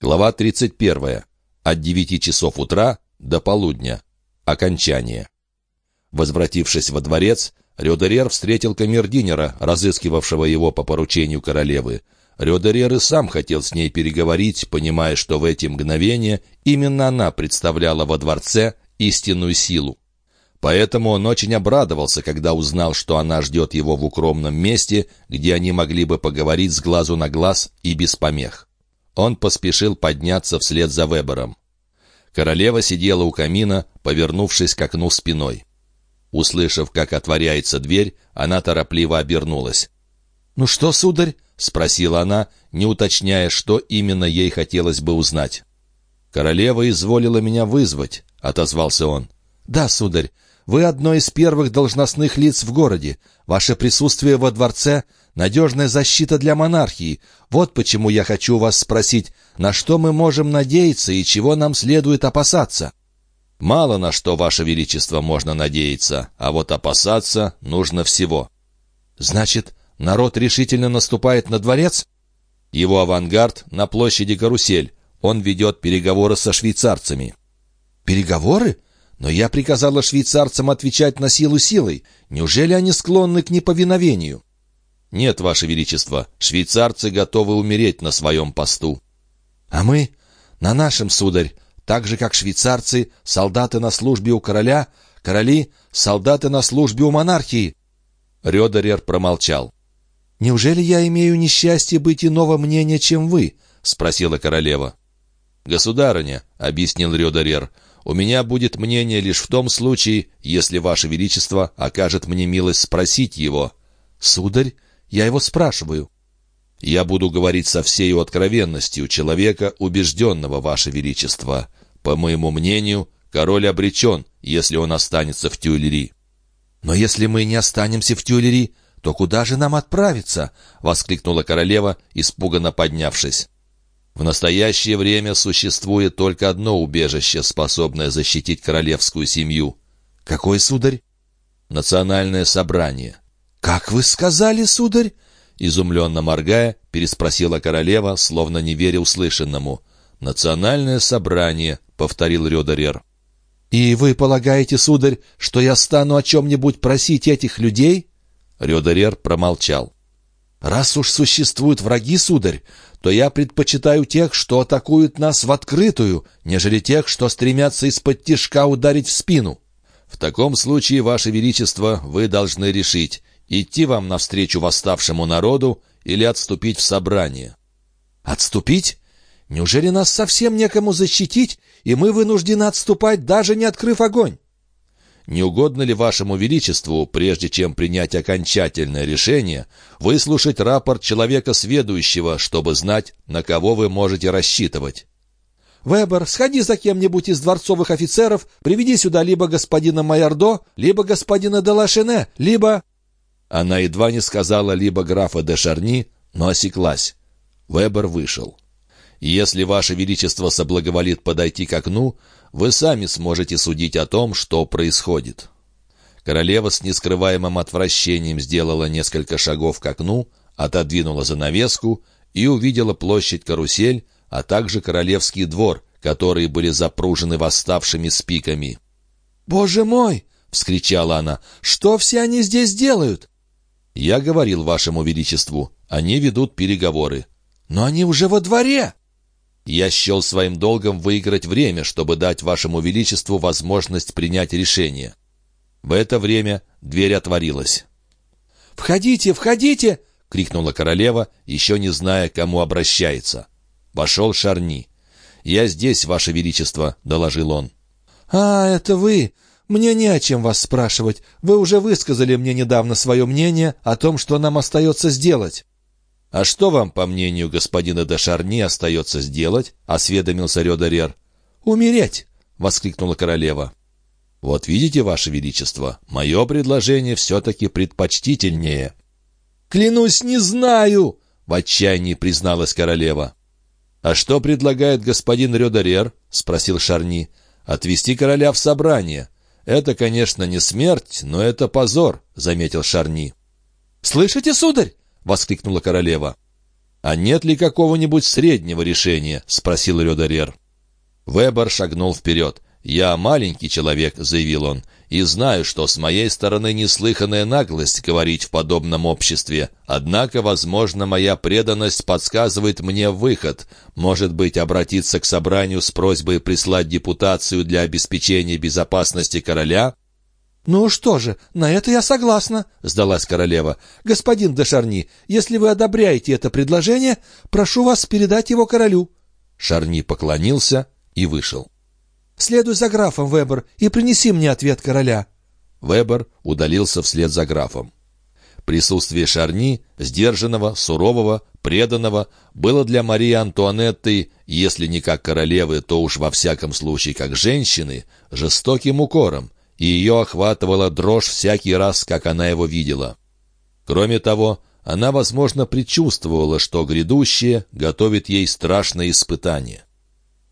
Глава 31. От 9 часов утра до полудня. Окончание. Возвратившись во дворец, Рёдерер встретил камердинера, разыскивавшего его по поручению королевы. Рёдерер и сам хотел с ней переговорить, понимая, что в эти мгновения именно она представляла во дворце истинную силу. Поэтому он очень обрадовался, когда узнал, что она ждет его в укромном месте, где они могли бы поговорить с глазу на глаз и без помех. Он поспешил подняться вслед за Вебером. Королева сидела у камина, повернувшись к окну спиной. Услышав, как отворяется дверь, она торопливо обернулась. «Ну что, сударь?» — спросила она, не уточняя, что именно ей хотелось бы узнать. «Королева изволила меня вызвать», — отозвался он. «Да, сударь, вы одно из первых должностных лиц в городе. Ваше присутствие во дворце надежная защита для монархии. Вот почему я хочу вас спросить, на что мы можем надеяться и чего нам следует опасаться?» «Мало на что, Ваше Величество, можно надеяться, а вот опасаться нужно всего». «Значит, народ решительно наступает на дворец?» «Его авангард на площади Карусель. Он ведет переговоры со швейцарцами». «Переговоры? Но я приказала швейцарцам отвечать на силу силой. Неужели они склонны к неповиновению?» «Нет, Ваше Величество, швейцарцы готовы умереть на своем посту». «А мы? На нашем, сударь, так же, как швейцарцы, солдаты на службе у короля, короли — солдаты на службе у монархии». Рёдерер промолчал. «Неужели я имею несчастье быть иного мнения, чем вы?» — спросила королева. «Государыня», — объяснил Рёдерер, — «у меня будет мнение лишь в том случае, если Ваше Величество окажет мне милость спросить его». «Сударь, я его спрашиваю». «Я буду говорить со всей откровенностью человека, убежденного, Ваше Величество. По моему мнению, король обречен, если он останется в Тюильри». «Но если мы не останемся в Тюильри, то куда же нам отправиться?» — воскликнула королева, испуганно поднявшись. «В настоящее время существует только одно убежище, способное защитить королевскую семью». «Какой, сударь?» «Национальное собрание». «Как вы сказали, сударь?» Изумленно моргая, переспросила королева, словно не веря услышанному. «Национальное собрание», — повторил Рёдерер. «И вы полагаете, сударь, что я стану о чем-нибудь просить этих людей?» Рёдерер промолчал. «Раз уж существуют враги, сударь, то я предпочитаю тех, что атакуют нас в открытую, нежели тех, что стремятся из-под тишка ударить в спину». «В таком случае, Ваше Величество, вы должны решить, идти вам навстречу восставшему народу или отступить в собрание. Отступить? Неужели нас совсем некому защитить, и мы вынуждены отступать, даже не открыв огонь? Не угодно ли вашему величеству, прежде чем принять окончательное решение, выслушать рапорт человека сведущего, чтобы знать, на кого вы можете рассчитывать? «Вебер, сходи за кем-нибудь из дворцовых офицеров, приведи сюда либо господина Майордо, либо господина Делашене, либо...» Она едва не сказала либо графа де Шарни, но осеклась. Вебер вышел. «Если Ваше Величество соблаговолит подойти к окну, вы сами сможете судить о том, что происходит». Королева с нескрываемым отвращением сделала несколько шагов к окну, отодвинула занавеску и увидела площадь Карусель, а также Королевский двор, которые были запружены восставшими спиками. «Боже мой!» — вскричала она. «Что все они здесь делают?» «Я говорил вашему величеству, они ведут переговоры». «Но они уже во дворе!» «Я счел своим долгом выиграть время, чтобы дать вашему величеству возможность принять решение». В это время дверь отворилась. «Входите, входите!» — крикнула королева, еще не зная, к кому обращается. Вошел Шарни. «Я здесь, ваше величество», — доложил он. «А, это вы! «Мне не о чем вас спрашивать. Вы уже высказали мне недавно свое мнение о том, что нам остается сделать». «А что вам, по мнению господина де Шарни, остается сделать?» — осведомился Рёдерер. «Умереть!» — воскликнула королева. «Вот видите, ваше величество, мое предложение все-таки предпочтительнее». «Клянусь, не знаю!» — в отчаянии призналась королева. «А что предлагает господин Рёдерер?» — спросил Шарни. «Отвести короля в собрание. «Это, конечно, не смерть, но это позор», — заметил Шарни. «Слышите, сударь?» — воскликнула королева. «А нет ли какого-нибудь среднего решения?» — спросил Рёдерер. Вебер шагнул вперед. «Я маленький человек», — заявил он, — «и знаю, что с моей стороны неслыханная наглость говорить в подобном обществе. Однако, возможно, моя преданность подсказывает мне выход. Может быть, обратиться к собранию с просьбой прислать депутацию для обеспечения безопасности короля?» «Ну что же, на это я согласна», — сдалась королева. «Господин де Шарни, если вы одобряете это предложение, прошу вас передать его королю». Шарни поклонился и вышел. Следуй за графом, Вебер, и принеси мне ответ короля». Вебер удалился вслед за графом. Присутствие Шарни, сдержанного, сурового, преданного, было для Марии Антуанетты, если не как королевы, то уж во всяком случае как женщины, жестоким укором, и ее охватывала дрожь всякий раз, как она его видела. Кроме того, она, возможно, предчувствовала, что грядущее готовит ей страшное испытание.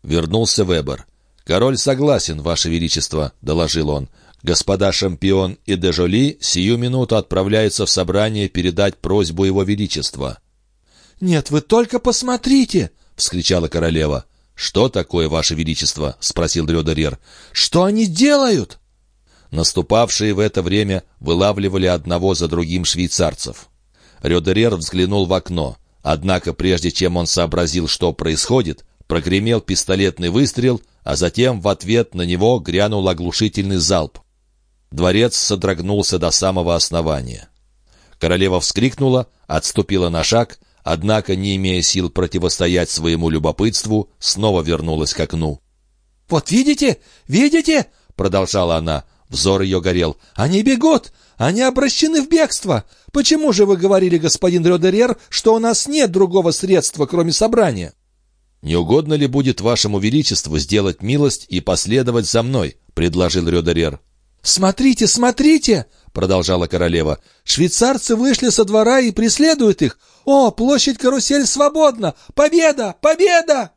Вернулся Вебер. «Король согласен, Ваше Величество», — доложил он. «Господа Шампион и Дежоли сию минуту отправляются в собрание передать просьбу Его Величества». «Нет, вы только посмотрите!» — вскричала королева. «Что такое, Ваше Величество?» — спросил Дрёдерьер. «Что они делают?» Наступавшие в это время вылавливали одного за другим швейцарцев. Рёдерер взглянул в окно. Однако, прежде чем он сообразил, что происходит, прогремел пистолетный выстрел, а затем в ответ на него грянул оглушительный залп. Дворец содрогнулся до самого основания. Королева вскрикнула, отступила на шаг, однако, не имея сил противостоять своему любопытству, снова вернулась к окну. «Вот видите, видите?» — продолжала она. Взор ее горел. «Они бегут! Они обращены в бегство! Почему же вы говорили, господин Рёдерер, что у нас нет другого средства, кроме собрания?» «Не угодно ли будет вашему величеству сделать милость и последовать за мной?» — предложил Рёдерер. «Смотрите, смотрите!» — продолжала королева. «Швейцарцы вышли со двора и преследуют их. О, площадь Карусель свободна! Победа! Победа!»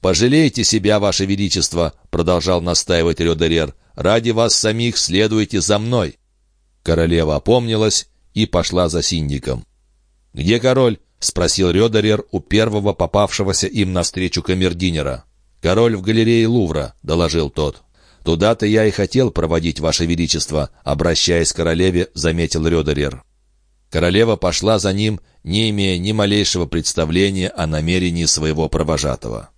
«Пожалейте себя, ваше величество!» — продолжал настаивать Рёдерер. «Ради вас самих следуйте за мной!» Королева опомнилась и пошла за синдиком. «Где король?» — спросил Рёдерер у первого попавшегося им навстречу камердинера. «Король в галерее Лувра», — доложил тот. «Туда-то я и хотел проводить, Ваше Величество», — обращаясь к королеве, заметил Рёдерер. Королева пошла за ним, не имея ни малейшего представления о намерении своего провожатого.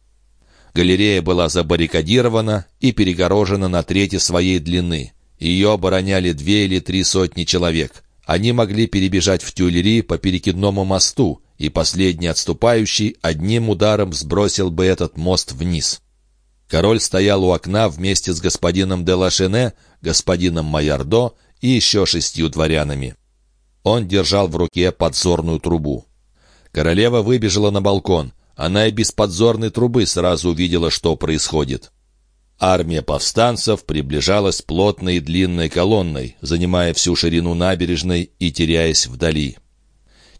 Галерея была забаррикадирована и перегорожена на трети своей длины. Ее обороняли две или три сотни человек. Они могли перебежать в Тюльри по перекидному мосту, и последний отступающий одним ударом сбросил бы этот мост вниз. Король стоял у окна вместе с господином де Лашене, господином Майордо и еще шестью дворянами. Он держал в руке подзорную трубу. Королева выбежала на балкон. Она и без подзорной трубы сразу увидела, что происходит. Армия повстанцев приближалась плотной и длинной колонной, занимая всю ширину набережной и теряясь вдали.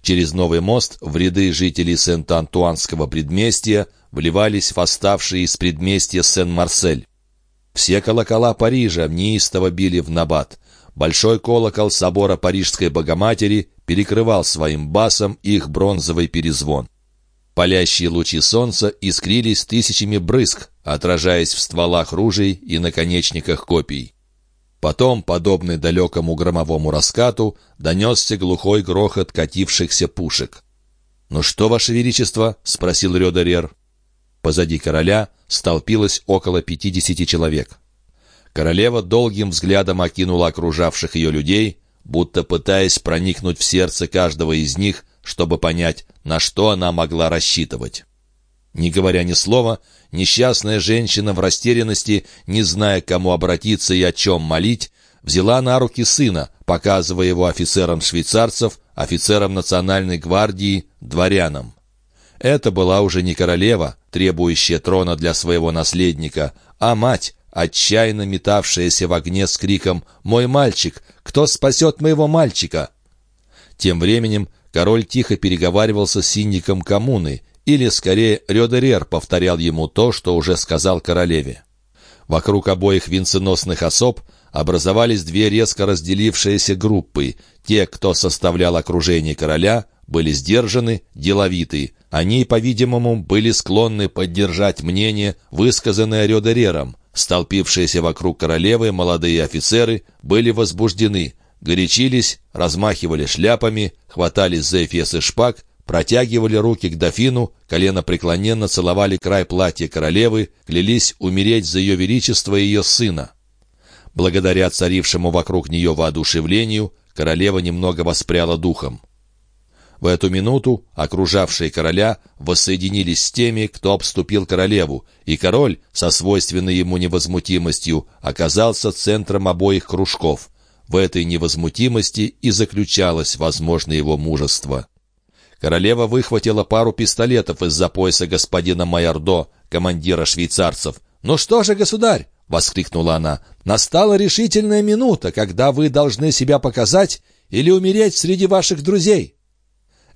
Через новый мост в ряды жителей Сент-Антуанского предместья вливались восставшие из предместья Сен-Марсель. Все колокола Парижа неистово били в набат. Большой колокол собора Парижской Богоматери перекрывал своим басом их бронзовый перезвон. Палящие лучи солнца искрились тысячами брызг, отражаясь в стволах ружей и наконечниках копий. Потом, подобный далекому громовому раскату, донесся глухой грохот катившихся пушек. «Ну что, Ваше Величество?» — спросил Рёдерер. Позади короля столпилось около пятидесяти человек. Королева долгим взглядом окинула окружавших ее людей, будто пытаясь проникнуть в сердце каждого из них, чтобы понять, на что она могла рассчитывать. Не говоря ни слова, несчастная женщина в растерянности, не зная, к кому обратиться и о чем молить, взяла на руки сына, показывая его офицерам швейцарцев, офицерам национальной гвардии, дворянам. Это была уже не королева, требующая трона для своего наследника, а мать, отчаянно метавшаяся в огне с криком «Мой мальчик! Кто спасет моего мальчика?» Тем временем король тихо переговаривался с синдиком коммуны, или, скорее, Рёдерер повторял ему то, что уже сказал королеве. Вокруг обоих венценосных особ образовались две резко разделившиеся группы. Те, кто составлял окружение короля, были сдержаны, деловиты. Они, по-видимому, были склонны поддержать мнение, высказанное Рёдерером. Столпившиеся вокруг королевы молодые офицеры были возбуждены, горячились, размахивали шляпами, хватались за эфесы шпаг, протягивали руки к дофину, колено преклоненно целовали край платья королевы, клялись умереть за ее величество и ее сына. Благодаря царившему вокруг нее воодушевлению, королева немного воспряла духом. В эту минуту окружавшие короля воссоединились с теми, кто обступил королеву, и король, со свойственной ему невозмутимостью, оказался центром обоих кружков. В этой невозмутимости и заключалось, возможно, его мужество. Королева выхватила пару пистолетов из-за пояса господина Майордо, командира швейцарцев. «Ну что же, государь!» — воскликнула она. «Настала решительная минута, когда вы должны себя показать или умереть среди ваших друзей!»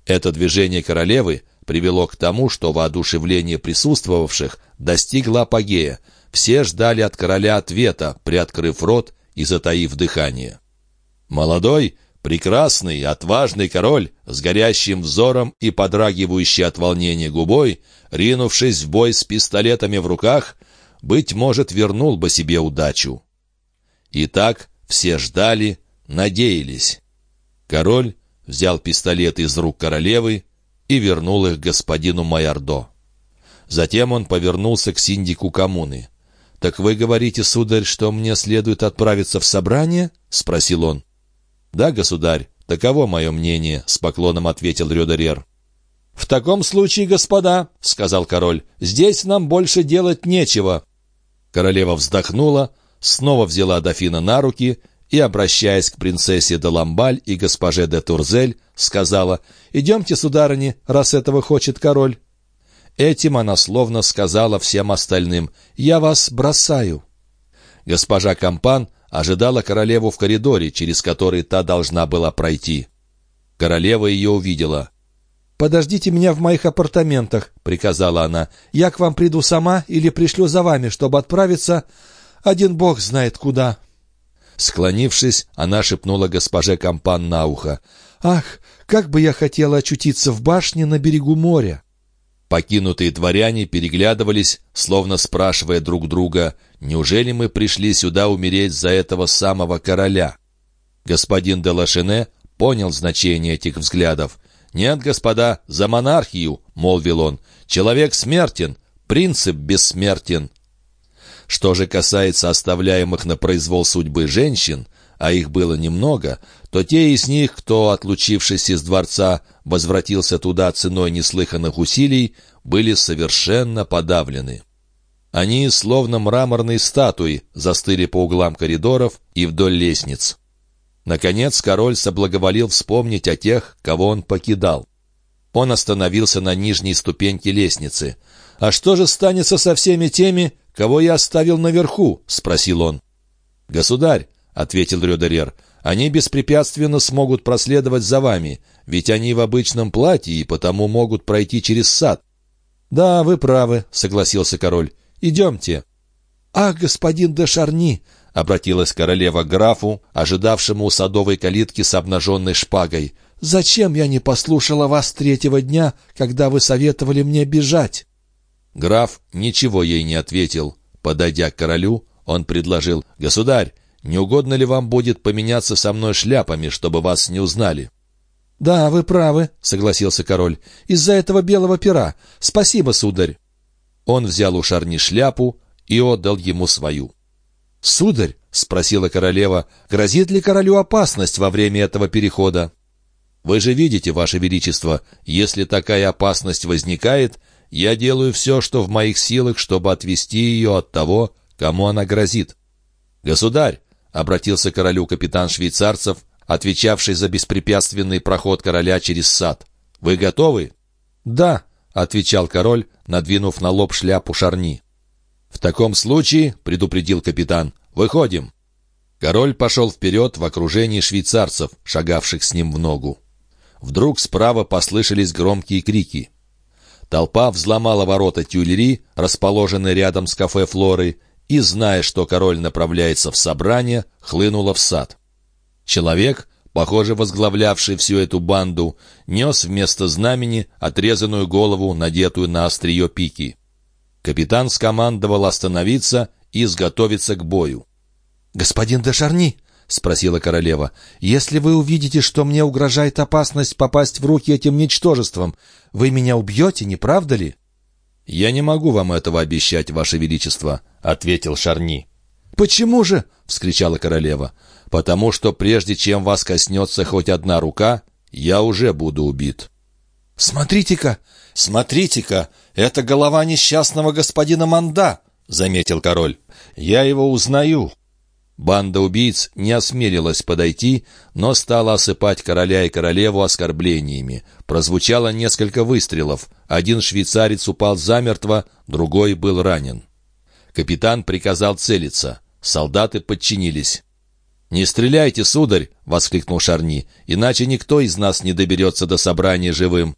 Это движение королевы привело к тому, что воодушевление присутствовавших достигло апогея. Все ждали от короля ответа, приоткрыв рот и затаив дыхание. Молодой, прекрасный, отважный король с горящим взором и подрагивающий от волнения губой, ринувшись в бой с пистолетами в руках, быть может, вернул бы себе удачу. Итак, все ждали, надеялись. Король взял пистолет из рук королевы и вернул их господину Майордо. Затем он повернулся к синдику коммуны. «Так вы говорите, сударь, что мне следует отправиться в собрание?» — спросил он. «Да, государь, таково мое мнение», — с поклоном ответил Рёдерер. «В таком случае, господа», — сказал король, — «здесь нам больше делать нечего». Королева вздохнула, снова взяла дофина на руки и, обращаясь к принцессе де Ламбаль и госпоже де Турзель, сказала «Идемте, сударыни, раз этого хочет король». Этим она словно сказала всем остальным «Я вас бросаю». Госпожа Кампан ожидала королеву в коридоре, через который та должна была пройти. Королева ее увидела. «Подождите меня в моих апартаментах», — приказала она. «Я к вам приду сама или пришлю за вами, чтобы отправиться... Один бог знает куда». Склонившись, она шепнула госпоже Кампан на ухо. «Ах, как бы я хотела очутиться в башне на берегу моря!» Покинутые дворяне переглядывались, словно спрашивая друг друга, «Неужели мы пришли сюда умереть за этого самого короля?» Господин де Лашене понял значение этих взглядов. «Нет, господа, за монархию!» — молвил он. «Человек смертен, принцип бессмертен». Что же касается оставляемых на произвол судьбы женщин, а их было немного, то те из них, кто, отлучившись из дворца, возвратился туда ценой неслыханных усилий, были совершенно подавлены. Они, словно мраморные статуи, застыли по углам коридоров и вдоль лестниц. Наконец король соблаговолил вспомнить о тех, кого он покидал. Он остановился на нижней ступеньке лестницы. «А что же станется со всеми теми, кого я оставил наверху?» — спросил он. «Государь», — ответил Рёдерер, — «они беспрепятственно смогут проследовать за вами, ведь они в обычном платье и потому могут пройти через сад». «Да, вы правы», — согласился король. «Идемте». «Ах, господин де Шарни!» — обратилась королева к графу, ожидавшему у садовой калитки с обнаженной шпагой. «Зачем я не послушала вас третьего дня, когда вы советовали мне бежать?» Граф ничего ей не ответил. Подойдя к королю, он предложил, «Государь, не угодно ли вам будет поменяться со мной шляпами, чтобы вас не узнали?» «Да, вы правы», — согласился король, — «из-за этого белого пера. Спасибо, сударь». Он взял у Шарни шляпу и отдал ему свою. «Сударь», — спросила королева, — «грозит ли королю опасность во время этого перехода?» «Вы же видите, ваше величество, если такая опасность возникает, я делаю все, что в моих силах, чтобы отвести ее от того, кому она грозит. «Государь!» — обратился к королю капитан швейцарцев, отвечавший за беспрепятственный проход короля через сад. «Вы готовы?» «Да», — отвечал король, надвинув на лоб шляпу шарни. «В таком случае», — предупредил капитан, — «выходим». Король пошел вперед в окружении швейцарцев, шагавших с ним в ногу. Вдруг справа послышались громкие крики. Толпа взломала ворота тюлери, расположенные рядом с кафе Флоры, и, зная, что король направляется в собрание, хлынула в сад. Человек, похоже, возглавлявший всю эту банду, нес вместо знамени отрезанную голову, надетую на острие пики. Капитан скомандовал остановиться и изготовиться к бою. «Господин де Шарни», — спросила королева, — «если вы увидите, что мне угрожает опасность попасть в руки этим ничтожеством, вы меня убьете, не правда ли?» «Я не могу вам этого обещать, ваше величество», — ответил Шарни. «Почему же?» — вскричала королева потому что прежде чем вас коснется хоть одна рука, я уже буду убит». «Смотрите-ка, смотрите-ка, это голова несчастного господина Манда», — заметил король. «Я его узнаю». Банда убийц не осмелилась подойти, но стала осыпать короля и королеву оскорблениями. Прозвучало несколько выстрелов. Один швейцарец упал замертво, другой был ранен. Капитан приказал целиться. Солдаты подчинились. «Не стреляйте, сударь!» — воскликнул Шарни. «Иначе никто из нас не доберется до собрания живым».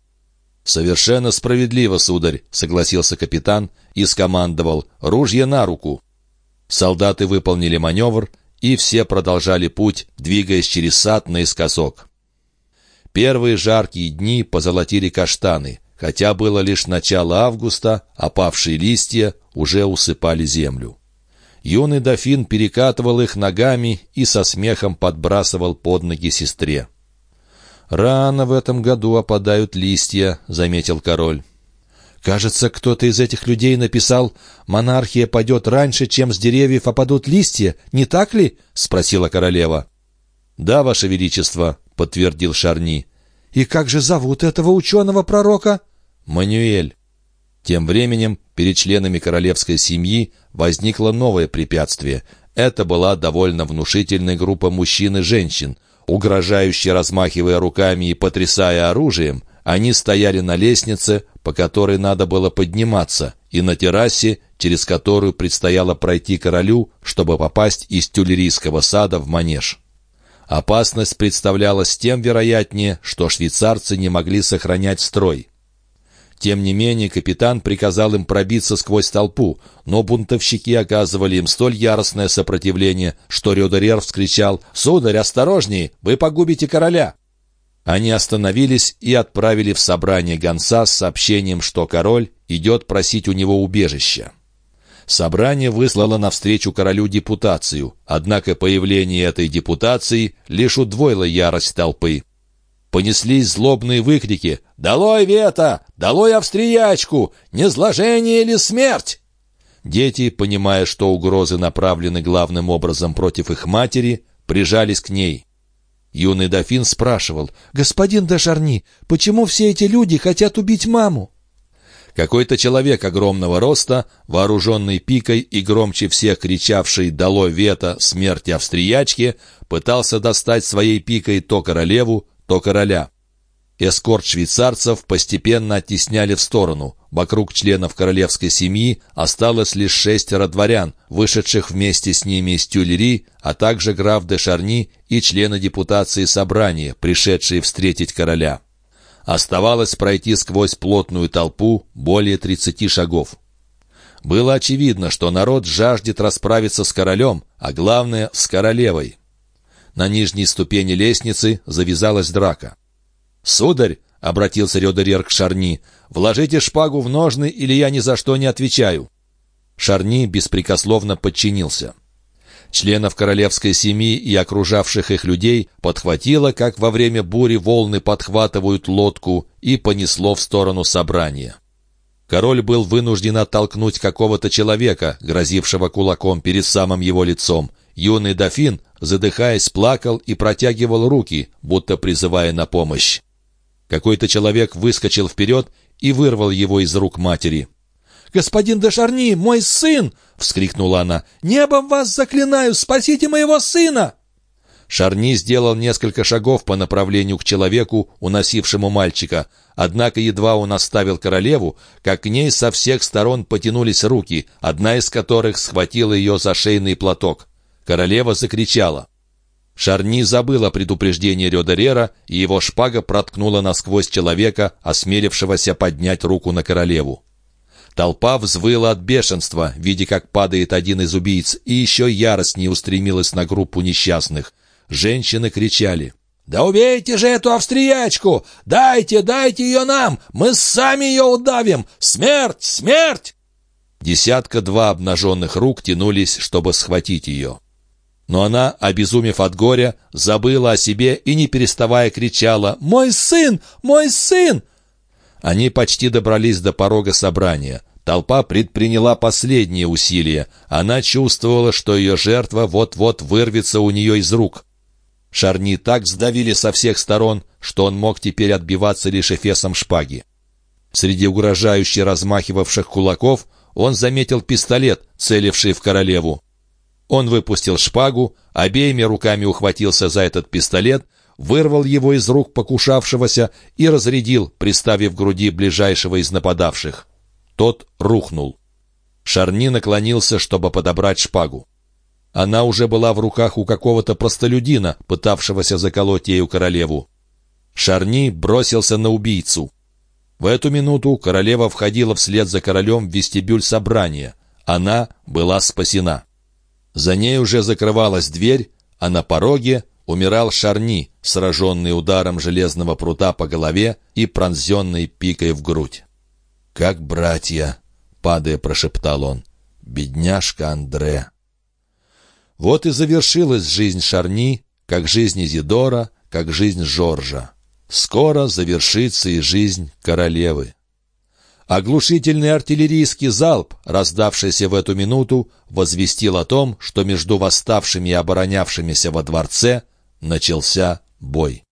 «Совершенно справедливо, сударь», — согласился капитан и скомандовал «Ружье на руку». Солдаты выполнили маневр, и все продолжали путь, двигаясь через сад наискосок. Первые жаркие дни позолотили каштаны, хотя было лишь начало августа, опавшие листья уже усыпали землю. Юный дофин перекатывал их ногами и со смехом подбрасывал под ноги сестре. «Рано в этом году опадают листья», — заметил король. «Кажется, кто-то из этих людей написал, монархия падет раньше, чем с деревьев опадут листья, не так ли?» — спросила королева. «Да, ваше величество», — подтвердил Шарни. «И как же зовут этого ученого-пророка?» «Манюэль». Тем временем перед членами королевской семьи возникло новое препятствие. Это была довольно внушительная группа мужчин и женщин. Угрожающе размахивая руками и потрясая оружием, они стояли на лестнице, по которой надо было подниматься, и на террасе, через которую предстояло пройти королю, чтобы попасть из тюлерийского сада в манеж. Опасность представлялась тем вероятнее, что швейцарцы не могли сохранять строй. Тем не менее, капитан приказал им пробиться сквозь толпу, но бунтовщики оказывали им столь яростное сопротивление, что Рёдерер вскричал «Сударь, осторожней! Вы погубите короля!» Они остановились и отправили в собрание гонца с сообщением, что король идет просить у него убежища. Собрание выслало навстречу королю депутацию, однако появление этой депутации лишь удвоило ярость толпы. Понеслись злобные выкрики «Долой вето! Долой австриячку! Незложение или смерть!» Дети, понимая, что угрозы направлены главным образом против их матери, прижались к ней. Юный дофин спрашивал, «Господин Дашарни, почему все эти люди хотят убить маму?» Какой-то человек огромного роста, вооруженный пикой и громче всех кричавший «Долой вето! Смерти австриячке!» пытался достать своей пикой то королеву, то короля. Эскорт швейцарцев постепенно оттесняли в сторону. Вокруг членов королевской семьи осталось лишь шестеро дворян, вышедших вместе с ними из Тюлери, а также граф де Шарни и члены депутации собрания, пришедшие встретить короля. Оставалось пройти сквозь плотную толпу более тридцати шагов. Было очевидно, что народ жаждет расправиться с королем, а главное — с королевой. На нижней ступени лестницы завязалась драка. «Сударь!» — обратился Рёдерер к Шарни. «Вложите шпагу в ножны, или я ни за что не отвечаю». Шарни беспрекословно подчинился. Членов королевской семьи и окружавших их людей подхватило, как во время бури волны подхватывают лодку, и понесло в сторону собрания. Король был вынужден оттолкнуть какого-то человека, грозившего кулаком перед самым его лицом. Юный дофин, задыхаясь, плакал и протягивал руки, будто призывая на помощь. Какой-то человек выскочил вперед и вырвал его из рук матери. «Господин де Шарни, мой сын!» — вскрикнула она. «Небом вас заклинаю, спасите моего сына!» Шарни сделал несколько шагов по направлению к человеку, уносившему мальчика. Однако едва он оставил королеву, как к ней со всех сторон потянулись руки, одна из которых схватила ее за шейный платок. Королева закричала. Шарни забыл о предупреждении Рёдерера, и его шпага проткнула насквозь человека, осмелившегося поднять руку на королеву. Толпа взвыла от бешенства, видя, как падает один из убийц, и еще ярость не устремилась на группу несчастных. Женщины кричали. «Да убейте же эту австриячку! Дайте, дайте ее нам! Мы сами ее удавим! Смерть! Смерть!» Десятка-два обнаженных рук тянулись, чтобы схватить ее. Но она, обезумев от горя, забыла о себе и, не переставая, кричала «Мой сын! Мой сын!» Они почти добрались до порога собрания. Толпа предприняла последние усилия. Она чувствовала, что ее жертва вот-вот вырвется у нее из рук. Шарни так сдавили со всех сторон, что он мог теперь отбиваться лишь эфесом шпаги. Среди угрожающе размахивавших кулаков он заметил пистолет, целивший в королеву. Он выпустил шпагу, обеими руками ухватился за этот пистолет, вырвал его из рук покушавшегося и разрядил, приставив груди ближайшего из нападавших. Тот рухнул. Шарни наклонился, чтобы подобрать шпагу. Она уже была в руках у какого-то простолюдина, пытавшегося заколоть ею королеву. Шарни бросился на убийцу. В эту минуту королева входила вслед за королем в вестибюль собрания. Она была спасена. За ней уже закрывалась дверь, а на пороге умирал Шарни, сраженный ударом железного прута по голове и пронзенный пикой в грудь. «Как братья!» — падая, прошептал он. «Бедняжка Андре!» Вот и завершилась жизнь Шарни, как жизнь Изидора, как жизнь Жоржа. Скоро завершится и жизнь королевы. Оглушительный артиллерийский залп, раздавшийся в эту минуту, возвестил о том, что между восставшими и оборонявшимися во дворце начался бой.